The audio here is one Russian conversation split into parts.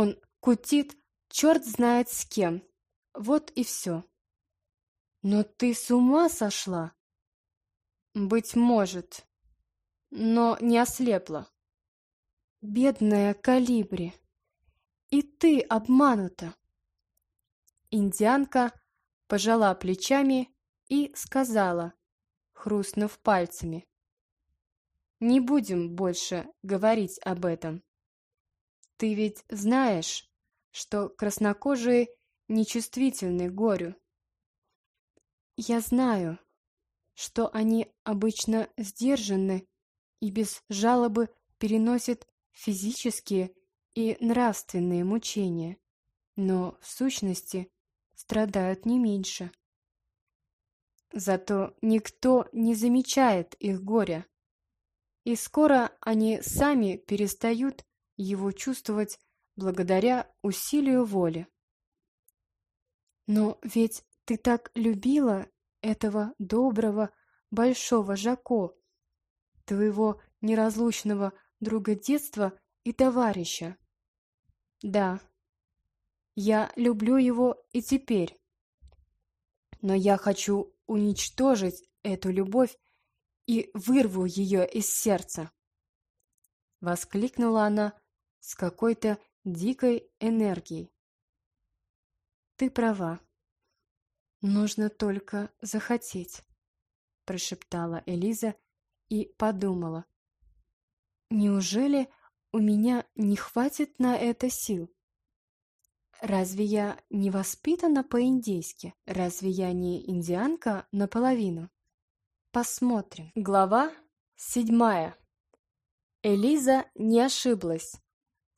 Он кутит черт знает с кем. Вот и все. Но ты с ума сошла? Быть может, но не ослепла. Бедная Калибри, и ты обманута. Индианка пожала плечами и сказала, хрустнув пальцами. Не будем больше говорить об этом. Ты ведь знаешь, что краснокожие нечувствительны горю. Я знаю, что они обычно сдержаны и без жалобы переносят физические и нравственные мучения, но в сущности страдают не меньше. Зато никто не замечает их горя, и скоро они сами перестают его чувствовать благодаря усилию воли. Но ведь ты так любила этого доброго, большого Жако, твоего неразлучного друга детства и товарища. Да, я люблю его и теперь. Но я хочу уничтожить эту любовь и вырву ее из сердца. Воскликнула она с какой-то дикой энергией. Ты права. Нужно только захотеть, прошептала Элиза и подумала. Неужели у меня не хватит на это сил? Разве я не воспитана по-индейски? Разве я не индианка наполовину? Посмотрим. Глава седьмая. Элиза не ошиблась.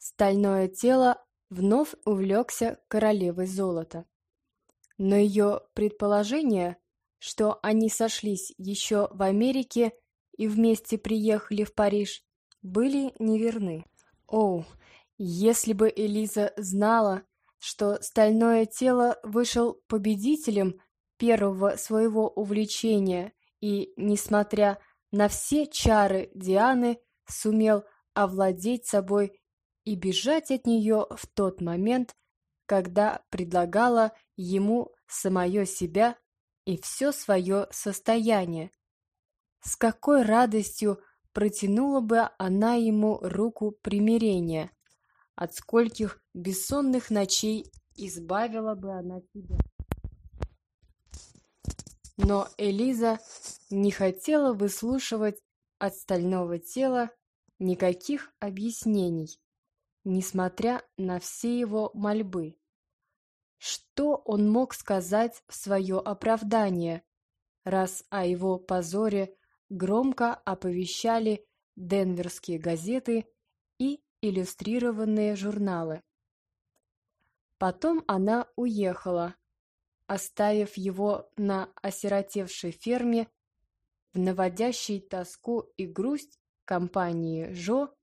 Стальное тело вновь увлекся королевой золота. Но ее предположение, что они сошлись еще в Америке и вместе приехали в Париж, были неверны. О, если бы Элиза знала, что стальное тело вышел победителем первого своего увлечения и, несмотря на все чары Дианы, сумел овладеть собой и бежать от нее в тот момент, когда предлагала ему самое себя и все свое состояние. С какой радостью протянула бы она ему руку примирения, от скольких бессонных ночей избавила бы она себя. Но Элиза не хотела выслушивать от стального тела никаких объяснений несмотря на все его мольбы. Что он мог сказать в свое оправдание, раз о его позоре громко оповещали денверские газеты и иллюстрированные журналы? Потом она уехала, оставив его на осиротевшей ферме в наводящей тоску и грусть компании Жо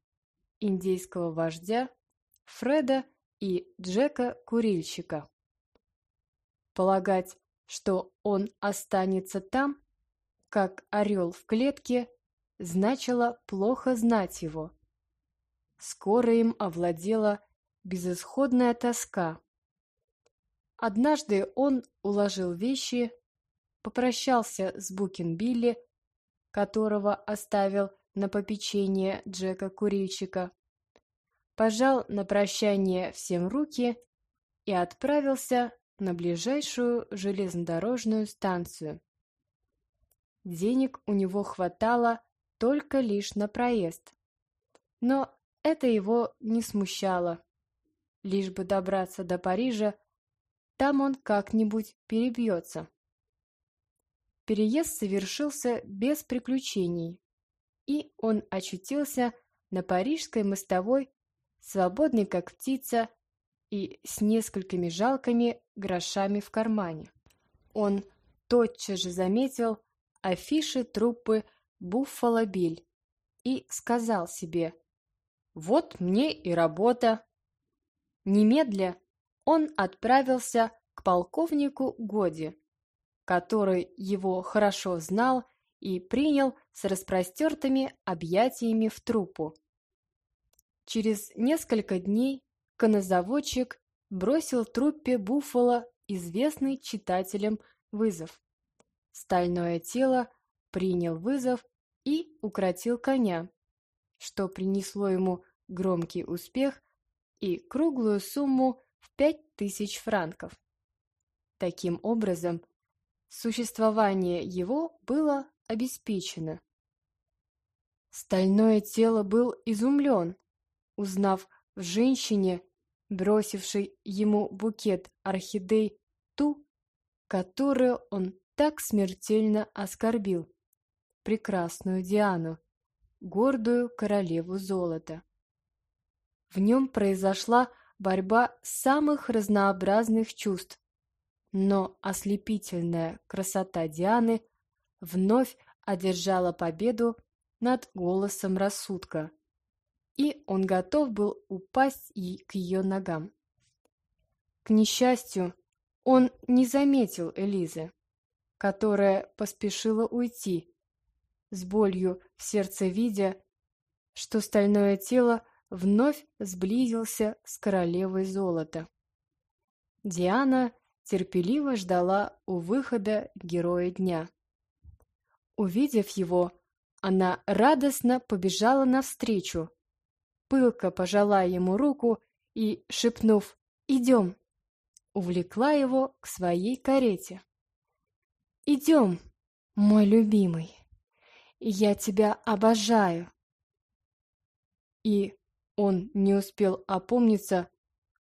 индейского вождя, Фреда и Джека-курильщика. Полагать, что он останется там, как орел в клетке, значило плохо знать его. Скоро им овладела безысходная тоска. Однажды он уложил вещи, попрощался с Букинбилли, которого оставил на попечение Джека-курильщика, пожал на прощание всем руки и отправился на ближайшую железнодорожную станцию. Денег у него хватало только лишь на проезд, но это его не смущало. Лишь бы добраться до Парижа, там он как-нибудь перебьется. Переезд совершился без приключений и он очутился на парижской мостовой, свободный как птица и с несколькими жалкими грошами в кармане. Он тотчас же заметил афиши труппы «Буффало Биль» и сказал себе «Вот мне и работа». Немедля он отправился к полковнику Годи, который его хорошо знал и принял с распростертыми объятиями в труппу. Через несколько дней конозаводчик бросил труппе Буффало известный читателям вызов. Стальное тело принял вызов и укротил коня, что принесло ему громкий успех и круглую сумму в пять тысяч франков. Таким образом, существование его было обеспечено. Стальное тело был изумлен, узнав в женщине, бросившей ему букет орхидей, ту, которую он так смертельно оскорбил, прекрасную Диану, гордую королеву золота. В нем произошла борьба самых разнообразных чувств, но ослепительная красота Дианы вновь одержала победу над голосом рассудка, и он готов был упасть и к ее ногам. К несчастью, он не заметил Элизы, которая поспешила уйти, с болью в сердце видя, что стальное тело вновь сблизился с королевой золота. Диана терпеливо ждала у выхода героя дня. Увидев его, она радостно побежала навстречу, пылко пожала ему руку и, шепнув «Идем!», увлекла его к своей карете. «Идем, мой любимый, я тебя обожаю!» И он не успел опомниться,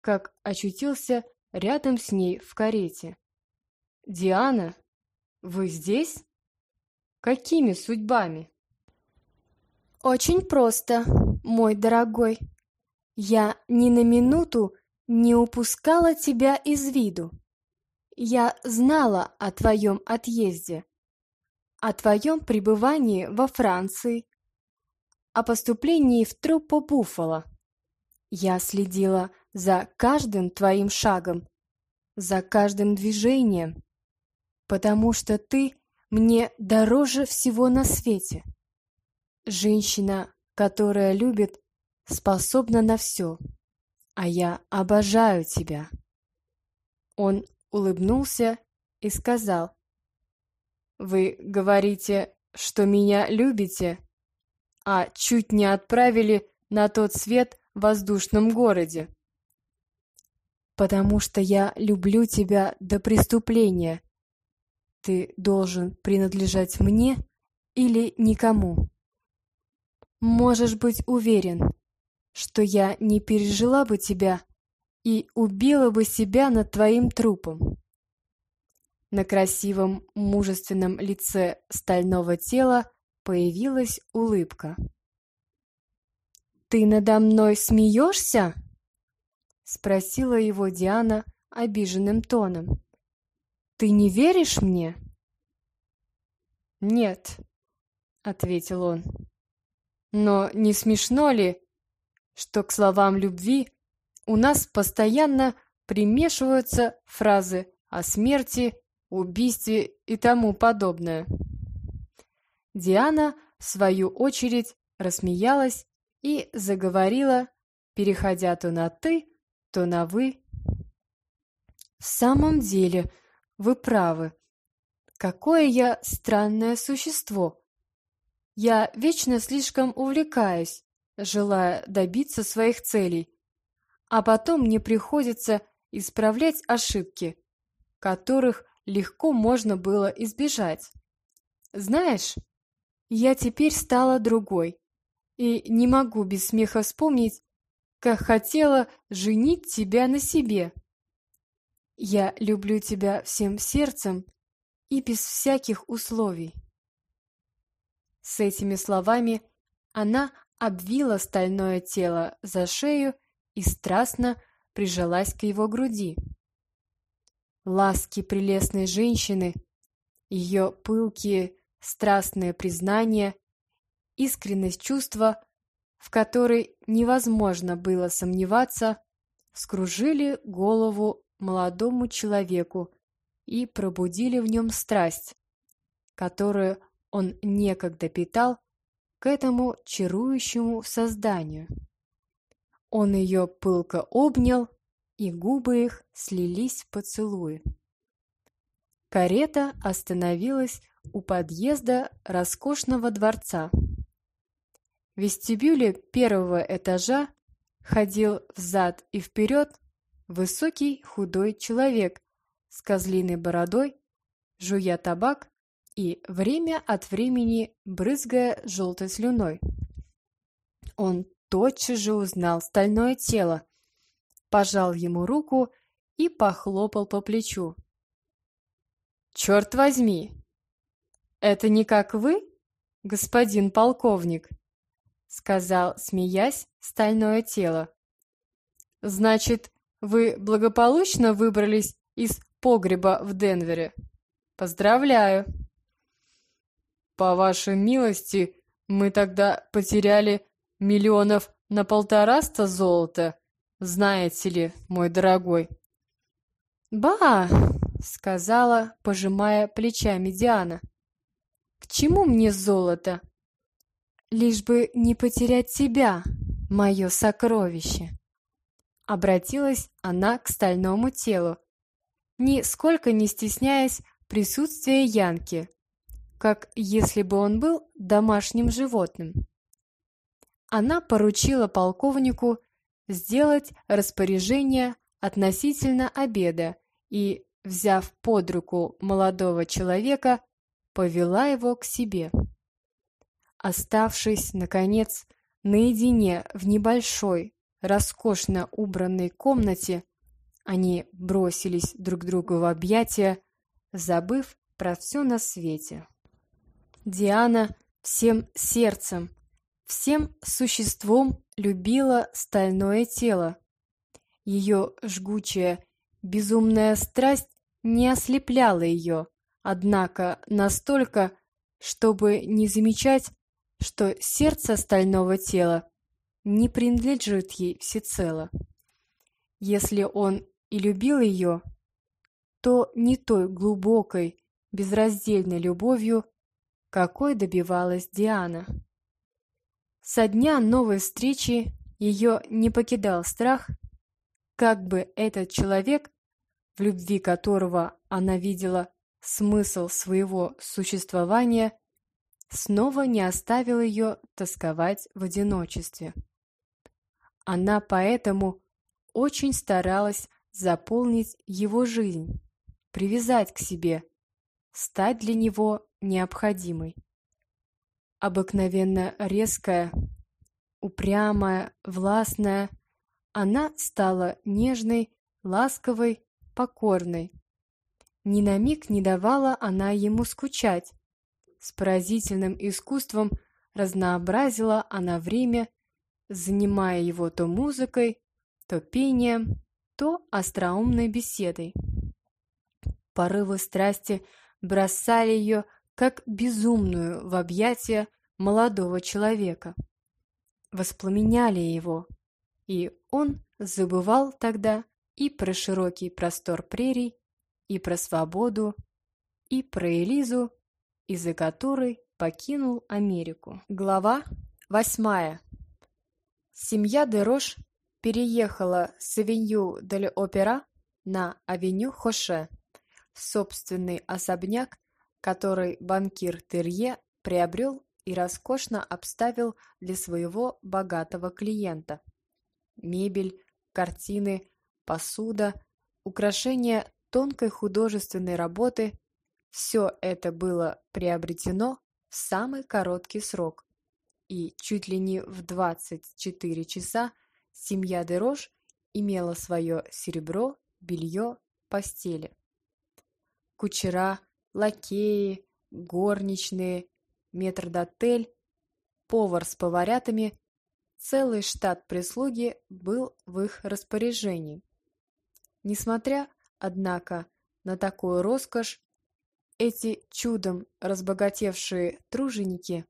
как очутился рядом с ней в карете. «Диана, вы здесь? Какими судьбами?» «Очень просто, мой дорогой. Я ни на минуту не упускала тебя из виду. Я знала о твоем отъезде, о твоем пребывании во Франции, о поступлении в труппу Буффало. Я следила за каждым твоим шагом, за каждым движением, потому что ты мне дороже всего на свете. Женщина, которая любит, способна на все, а я обожаю тебя. Он улыбнулся и сказал, «Вы говорите, что меня любите, а чуть не отправили на тот свет в воздушном городе. Потому что я люблю тебя до преступления. Ты должен принадлежать мне или никому. Можешь быть уверен, что я не пережила бы тебя и убила бы себя над твоим трупом. На красивом мужественном лице стального тела появилась улыбка. «Ты надо мной смеешься?» — спросила его Диана обиженным тоном. «Ты не веришь мне?» «Нет», — ответил он. «Но не смешно ли, что к словам любви у нас постоянно примешиваются фразы о смерти, убийстве и тому подобное?» Диана, в свою очередь, рассмеялась и заговорила, переходя то на «ты», то на «вы». «В самом деле, вы правы. Какое я странное существо. Я вечно слишком увлекаюсь, желая добиться своих целей, а потом мне приходится исправлять ошибки, которых легко можно было избежать. Знаешь, я теперь стала другой и не могу без смеха вспомнить, как хотела женить тебя на себе. Я люблю тебя всем сердцем и без всяких условий. С этими словами она обвила стальное тело за шею и страстно прижалась к его груди. Ласки прелестной женщины, ее пылкие страстное признание, искренность чувства, в которой невозможно было сомневаться, скружили голову молодому человеку и пробудили в нем страсть, которую он некогда питал к этому чарующему созданию. Он ее пылко обнял, и губы их слились в поцелуи. Карета остановилась у подъезда роскошного дворца. В вестибюле первого этажа ходил взад и вперед высокий худой человек с козлиной бородой, жуя табак и время от времени брызгая желтой слюной. Он тотчас же узнал стальное тело, пожал ему руку и похлопал по плечу. «Черт возьми! Это не как вы, господин полковник?» сказал, смеясь, стальное тело. «Значит, вы благополучно выбрались из погреба в Денвере? Поздравляю!» «По вашей милости, мы тогда потеряли миллионов на полтораста золота, знаете ли, мой дорогой». «Ба!» — сказала, пожимая плечами Диана. «К чему мне золото? Лишь бы не потерять тебя, мое сокровище!» Обратилась она к стальному телу, нисколько не стесняясь присутствия Янки, как если бы он был домашним животным. Она поручила полковнику сделать распоряжение относительно обеда и, взяв под руку молодого человека, повела его к себе. Оставшись, наконец, наедине в небольшой, роскошно убранной комнате, они бросились друг другу в объятия, забыв про все на свете. Диана всем сердцем, всем существом любила стальное тело. Ее жгучая, безумная страсть не ослепляла ее, однако настолько, чтобы не замечать, что сердце стального тела не принадлежит ей всецело. Если он и любил ее, то не той глубокой, безраздельной любовью, какой добивалась Диана. Со дня новой встречи ее не покидал страх, как бы этот человек, в любви которого она видела смысл своего существования, снова не оставил ее тосковать в одиночестве. Она поэтому очень старалась заполнить его жизнь, привязать к себе, стать для него необходимой. Обыкновенно резкая, упрямая, властная, она стала нежной, ласковой, покорной. Ни на миг не давала она ему скучать. С поразительным искусством разнообразила она время, занимая его то музыкой, то пением, то остроумной беседой. Порывы страсти бросали ее, как безумную, в объятия молодого человека. Воспламеняли его, и он забывал тогда и про широкий простор прерий, и про свободу, и про Элизу, из-за которой покинул Америку. Глава восьмая. Семья Дерош переехала с авеню Дель Опера на авеню Хоше, собственный особняк, который банкир Терье приобрел и роскошно обставил для своего богатого клиента. Мебель, картины, посуда, украшения тонкой художественной работы – все это было приобретено в самый короткий срок и чуть ли не в 24 часа семья Дерош имела свое серебро, белье, постели. Кучера, лакеи, горничные, метрдотель, повар с поварятами, целый штат прислуги был в их распоряжении. Несмотря, однако, на такую роскошь, эти чудом разбогатевшие труженики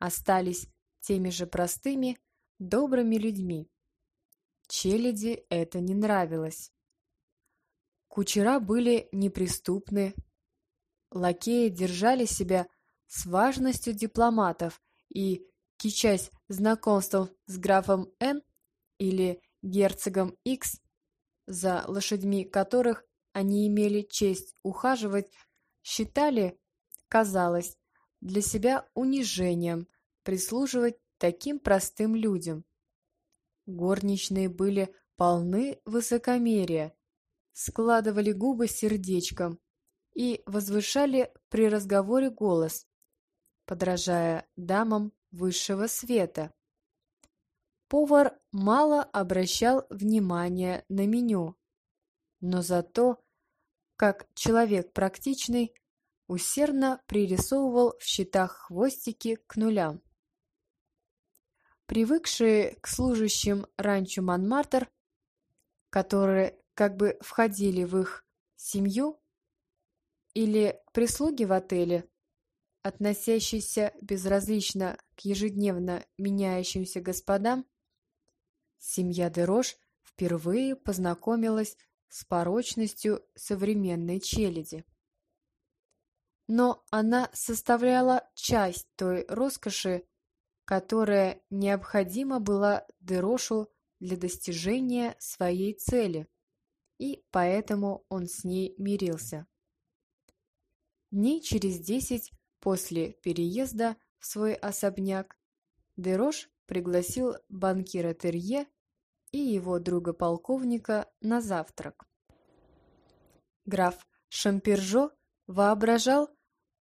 остались теми же простыми, добрыми людьми. Челяди это не нравилось. Кучера были неприступны, лакеи держали себя с важностью дипломатов и, кичась знакомством с графом Н, или герцогом X, за лошадьми которых они имели честь ухаживать, считали, казалось, для себя унижением прислуживать таким простым людям. Горничные были полны высокомерия, складывали губы сердечком и возвышали при разговоре голос, подражая дамам высшего света. Повар мало обращал внимания на меню, но зато, как человек практичный, усердно пририсовывал в счетах хвостики к нулям. Привыкшие к служащим ранчо Монмартр, которые как бы входили в их семью, или к прислуге в отеле, относящейся безразлично к ежедневно меняющимся господам, семья Дерош впервые познакомилась с порочностью современной челяди. Но она составляла часть той роскоши, которая необходима была Дерошу для достижения своей цели, и поэтому он с ней мирился. Дней через десять после переезда в свой особняк Дерош пригласил банкира Терье и его друга-полковника на завтрак. Граф Шампержо воображал,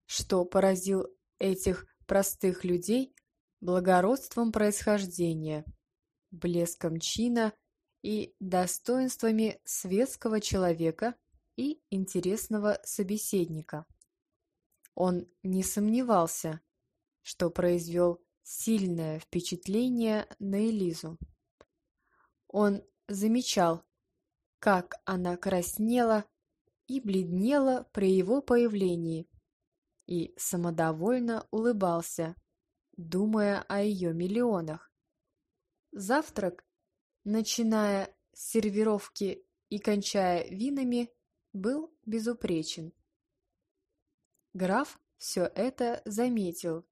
что поразил этих простых людей благородством происхождения, блеском чина и достоинствами светского человека и интересного собеседника. Он не сомневался, что произвел сильное впечатление на Элизу. Он замечал, как она краснела и бледнела при его появлении, и самодовольно улыбался, думая о ее миллионах. Завтрак, начиная с сервировки и кончая винами, был безупречен. Граф все это заметил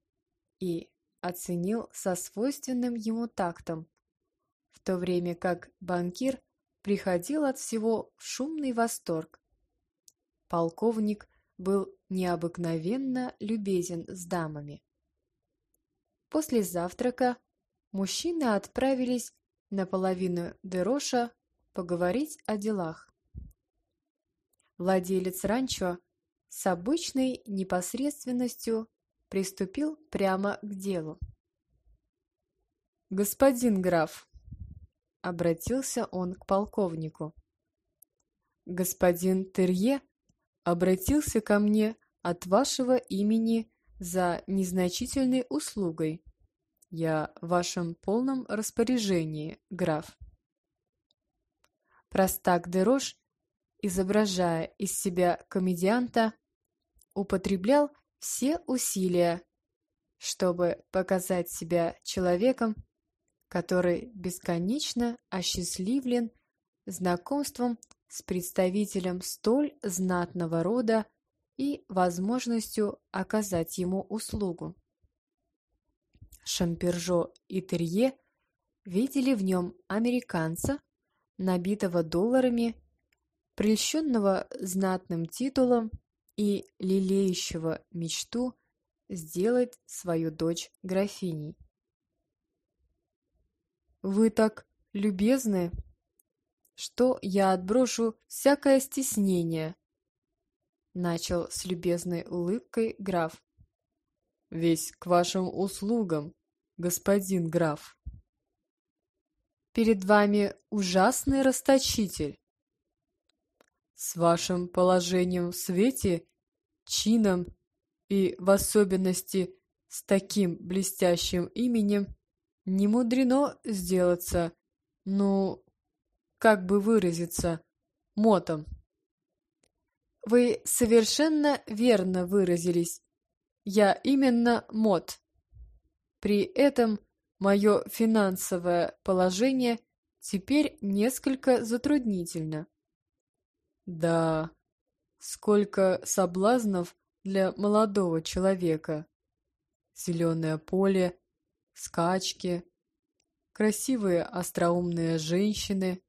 и оценил со свойственным ему тактом, в то время как банкир приходил от всего в шумный восторг. Полковник был необыкновенно любезен с дамами. После завтрака мужчины отправились наполовину Дероша поговорить о делах. Владелец ранчо с обычной непосредственностью приступил прямо к делу. «Господин граф», — обратился он к полковнику, — «господин Терье обратился ко мне от вашего имени за незначительной услугой. Я в вашем полном распоряжении, граф». Простак Дерош, изображая из себя комедианта, употреблял все усилия, чтобы показать себя человеком, который бесконечно осчастливлен знакомством с представителем столь знатного рода и возможностью оказать ему услугу. Шампержо и Терье видели в нем американца, набитого долларами, прельщенного знатным титулом и лелеющего мечту сделать свою дочь графиней. «Вы так любезны, что я отброшу всякое стеснение», начал с любезной улыбкой граф. «Весь к вашим услугам, господин граф». «Перед вами ужасный расточитель. С вашим положением в свете, чином и, в особенности, с таким блестящим именем, не мудрено сделаться, ну, как бы выразиться, мотом. Вы совершенно верно выразились. Я именно мот. При этом мое финансовое положение теперь несколько затруднительно. Да, сколько соблазнов для молодого человека. Зеленое поле, скачки, красивые остроумные женщины.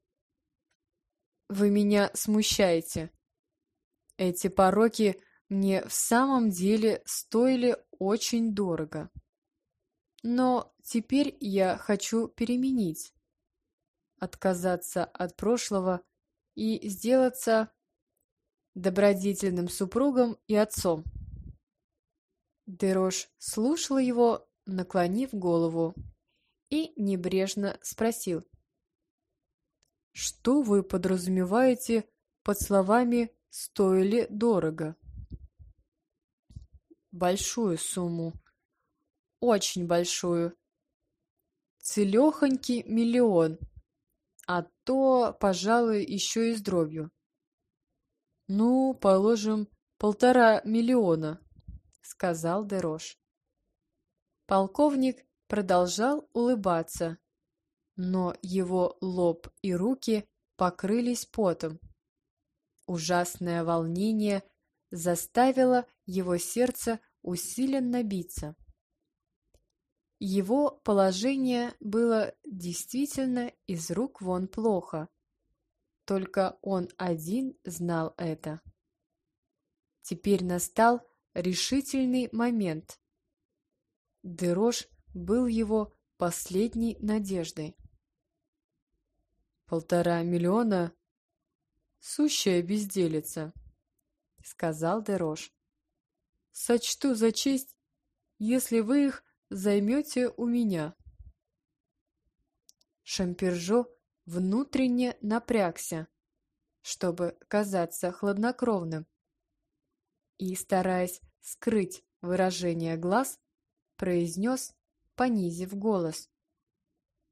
Вы меня смущаете. Эти пороки мне в самом деле стоили очень дорого. Но теперь я хочу переменить, отказаться от прошлого и сделаться добродетельным супругом и отцом. Дерош слушал его, наклонив голову, и небрежно спросил. «Что вы подразумеваете под словами «стоили дорого»?» «Большую сумму. Очень большую. Целехонький миллион, а то, пожалуй, еще и с дробью. Ну, положим, полтора миллиона», — сказал Дерош. Полковник продолжал улыбаться, но его лоб и руки покрылись потом. Ужасное волнение заставило его сердце усиленно биться. Его положение было действительно из рук вон плохо. Только он один знал это. Теперь настал решительный момент. Дерош был его последней надеждой. «Полтора миллиона — сущая безделица», — сказал Дерош. «Сочту за честь, если вы их займете у меня». Шампержо внутренне напрягся, чтобы казаться хладнокровным, и, стараясь скрыть выражение глаз, произнес, понизив голос.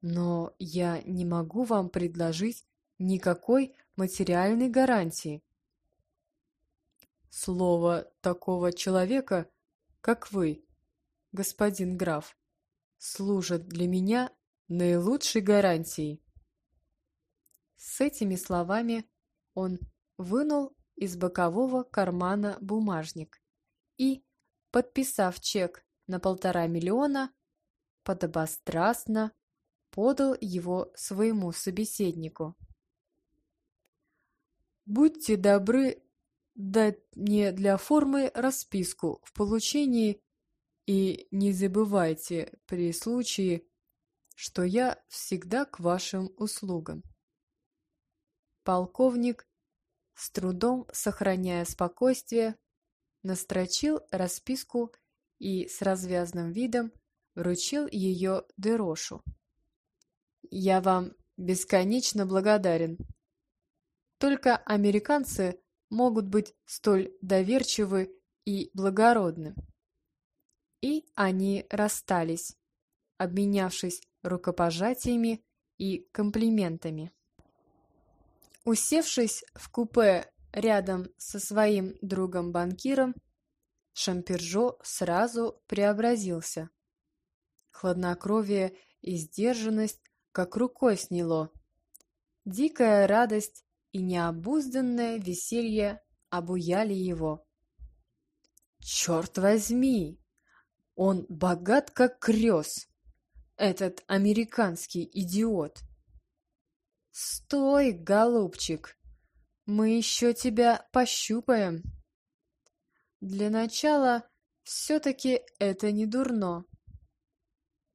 «Но я не могу вам предложить никакой материальной гарантии. Слово такого человека, как вы, господин граф, служит для меня наилучшей гарантией». С этими словами он вынул из бокового кармана бумажник и, подписав чек на полтора миллиона, подобострастно подал его своему собеседнику. «Будьте добры дать мне для формы расписку в получении и не забывайте при случае, что я всегда к вашим услугам». Полковник, с трудом сохраняя спокойствие, настрочил расписку и с развязным видом вручил ее Дерошу. «Я вам бесконечно благодарен. Только американцы могут быть столь доверчивы и благородны». И они расстались, обменявшись рукопожатиями и комплиментами. Усевшись в купе рядом со своим другом-банкиром, Шампержо сразу преобразился. Хладнокровие и сдержанность как рукой сняло. Дикая радость и необузданное веселье обуяли его. «Черт возьми! Он богат как крёс, этот американский идиот!» «Стой, голубчик! Мы еще тебя пощупаем!» Для начала все-таки это не дурно.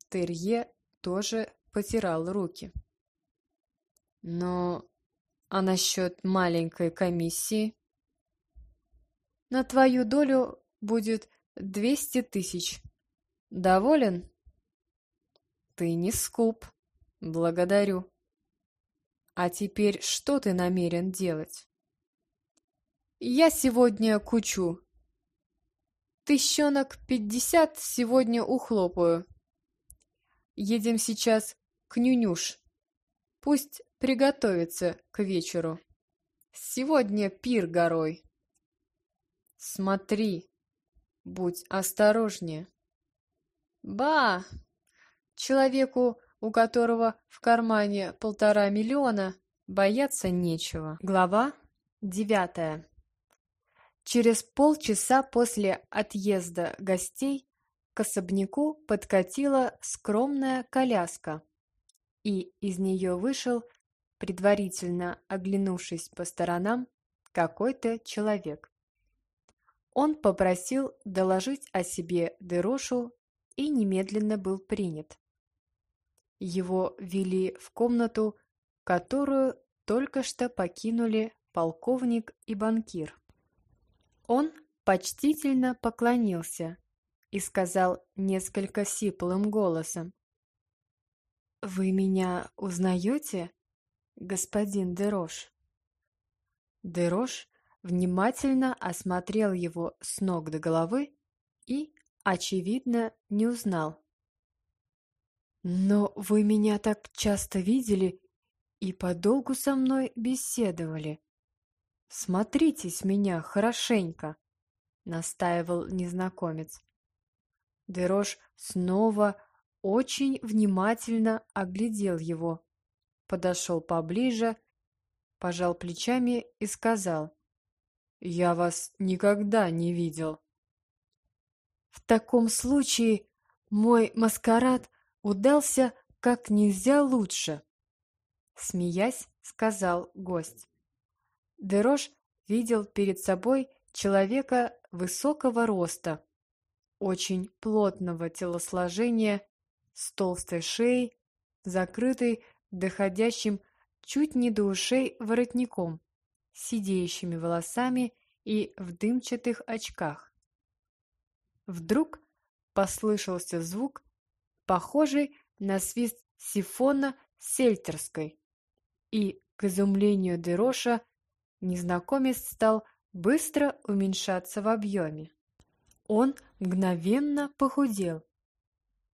Терье тоже потирал руки. Но а насчет маленькой комиссии? На твою долю будет двести тысяч. Доволен? Ты не скуп. Благодарю. А теперь что ты намерен делать? Я сегодня кучу Тыщенок пятьдесят сегодня ухлопаю. Едем сейчас к Нюнюш. Пусть приготовится к вечеру. Сегодня пир горой. Смотри, будь осторожнее. Ба! Человеку, у которого в кармане полтора миллиона, бояться нечего. Глава девятая Через полчаса после отъезда гостей к особняку подкатила скромная коляска. и из нее вышел, предварительно оглянувшись по сторонам, какой-то человек. Он попросил доложить о себе Дерошу и немедленно был принят. Его вели в комнату, которую только что покинули полковник и банкир. Он почтительно поклонился и сказал несколько сиплым голосом. «Вы меня узнаете, господин Дерош?» Дерош внимательно осмотрел его с ног до головы и, очевидно, не узнал. «Но вы меня так часто видели и подолгу со мной беседовали. Смотритесь меня хорошенько», — настаивал незнакомец. Дерош снова очень внимательно оглядел его, подошел поближе, пожал плечами и сказал, «Я вас никогда не видел». «В таком случае мой маскарад удался как нельзя лучше», смеясь, сказал гость. Дерош видел перед собой человека высокого роста, очень плотного телосложения, с толстой шеей, закрытой доходящим чуть не до ушей воротником, сидеющими волосами и в дымчатых очках. Вдруг послышался звук, похожий на свист сифона сельтерской, и, к изумлению Дероша, незнакомец стал быстро уменьшаться в объеме. Он мгновенно похудел.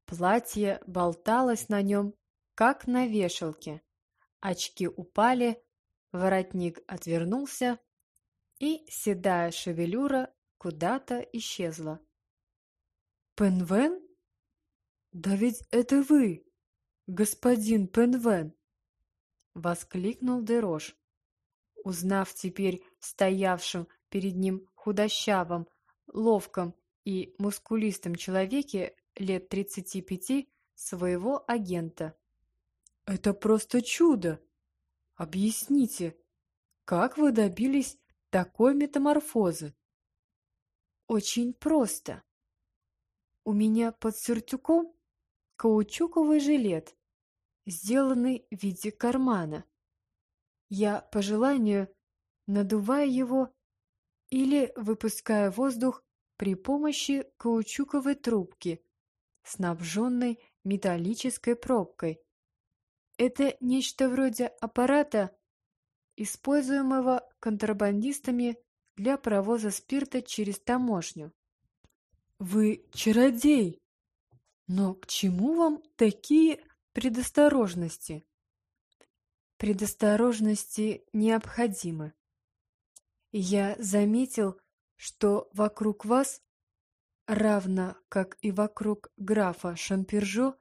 Платье болталось на нем, как на вешалке. Очки упали, воротник отвернулся, и седая шевелюра куда-то исчезла. «Пенвен? Да ведь это вы, господин Пенвен!» — воскликнул Дерош. Узнав теперь стоявшим перед ним худощавым, ловком и мускулистом человеке лет 35 своего агента. «Это просто чудо! Объясните, как вы добились такой метаморфозы?» «Очень просто. У меня под сюртюком каучуковый жилет, сделанный в виде кармана. Я по желанию надуваю его или выпускаю воздух при помощи каучуковой трубки, снабженной металлической пробкой. Это нечто вроде аппарата, используемого контрабандистами для провоза спирта через таможню. Вы чародей! Но к чему вам такие предосторожности? Предосторожности необходимы. Я заметил, что вокруг вас, равно как и вокруг графа Шампержо,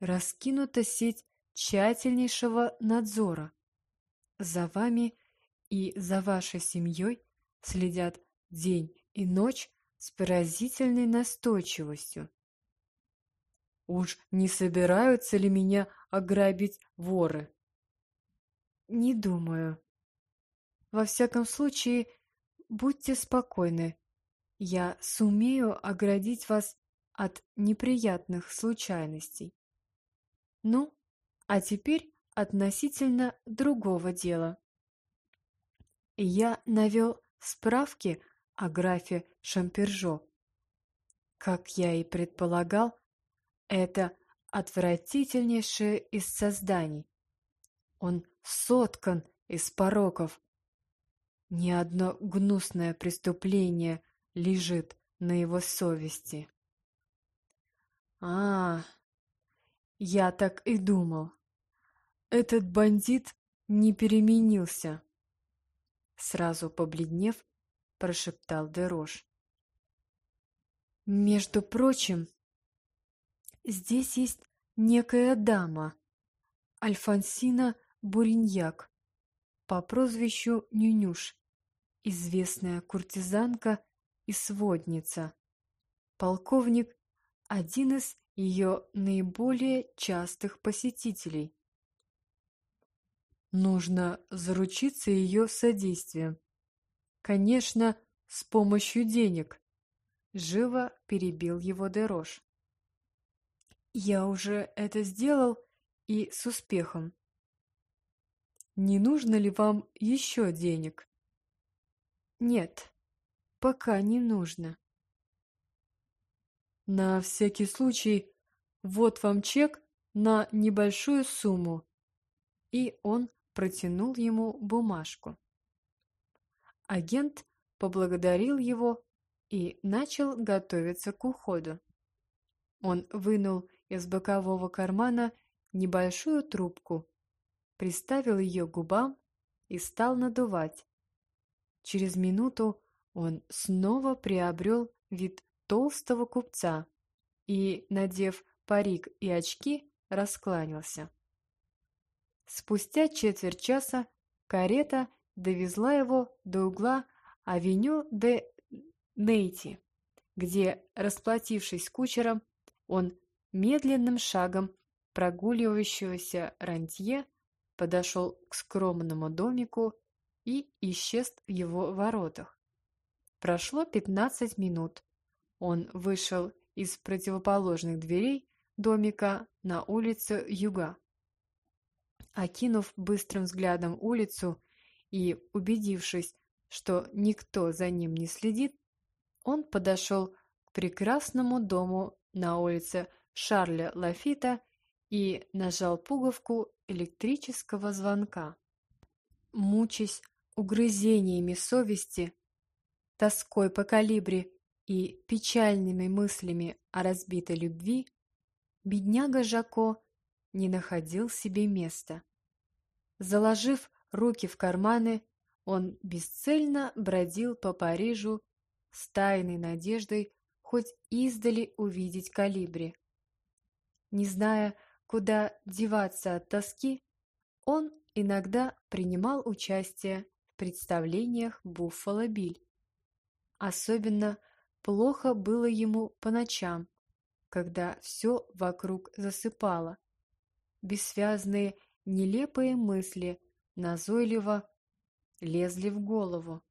раскинута сеть тщательнейшего надзора. За вами и за вашей семьей следят день и ночь с поразительной настойчивостью. Уж не собираются ли меня ограбить воры? Не думаю. Во всяком случае, будьте спокойны. Я сумею оградить вас от неприятных случайностей. Ну, а теперь относительно другого дела. Я навел справки о графе Шампержо. Как я и предполагал, это отвратительнейшее из созданий. Он соткан из пороков, ни одно гнусное преступление лежит на его совести. А, я так и думал. Этот бандит не переменился. Сразу побледнев, прошептал Дерош. Между прочим, здесь есть некая дама, Альфонсина Буриньяк, по прозвищу Нюнюш известная куртизанка и сводница. Полковник – один из ее наиболее частых посетителей. Нужно заручиться ее содействием. Конечно, с помощью денег. Живо перебил его Дерош. Я уже это сделал и с успехом. Не нужно ли вам еще денег? Нет, пока не нужно. На всякий случай, вот вам чек на небольшую сумму. И он протянул ему бумажку. Агент поблагодарил его и начал готовиться к уходу. Он вынул из бокового кармана небольшую трубку, приставил ее к губам и стал надувать. Через минуту он снова приобрел вид толстого купца и, надев парик и очки, раскланялся. Спустя четверть часа карета довезла его до угла авеню де Нейти, где, расплатившись с кучером, он медленным шагом прогуливающегося рантье подошел к скромному домику и исчез в его воротах. Прошло пятнадцать минут. Он вышел из противоположных дверей домика на улицу Юга. Окинув быстрым взглядом улицу и убедившись, что никто за ним не следит, он подошел к прекрасному дому на улице Шарля Лафита и нажал пуговку электрического звонка. Мучаясь угрызениями совести, тоской по калибре и печальными мыслями о разбитой любви, бедняга Жако не находил себе места. Заложив руки в карманы, он бесцельно бродил по Парижу с тайной надеждой хоть издали увидеть калибри. Не зная, куда деваться от тоски, он иногда принимал участие в представлениях Буффало Биль. Особенно плохо было ему по ночам, когда все вокруг засыпало. Бессвязные, нелепые мысли назойливо лезли в голову,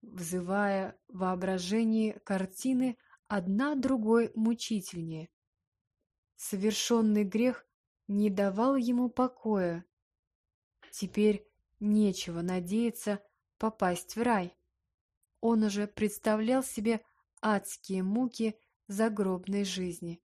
взывая в воображении картины одна другой мучительнее. Совершенный грех не давал ему покоя. Теперь нечего надеяться попасть в рай. Он уже представлял себе адские муки загробной жизни.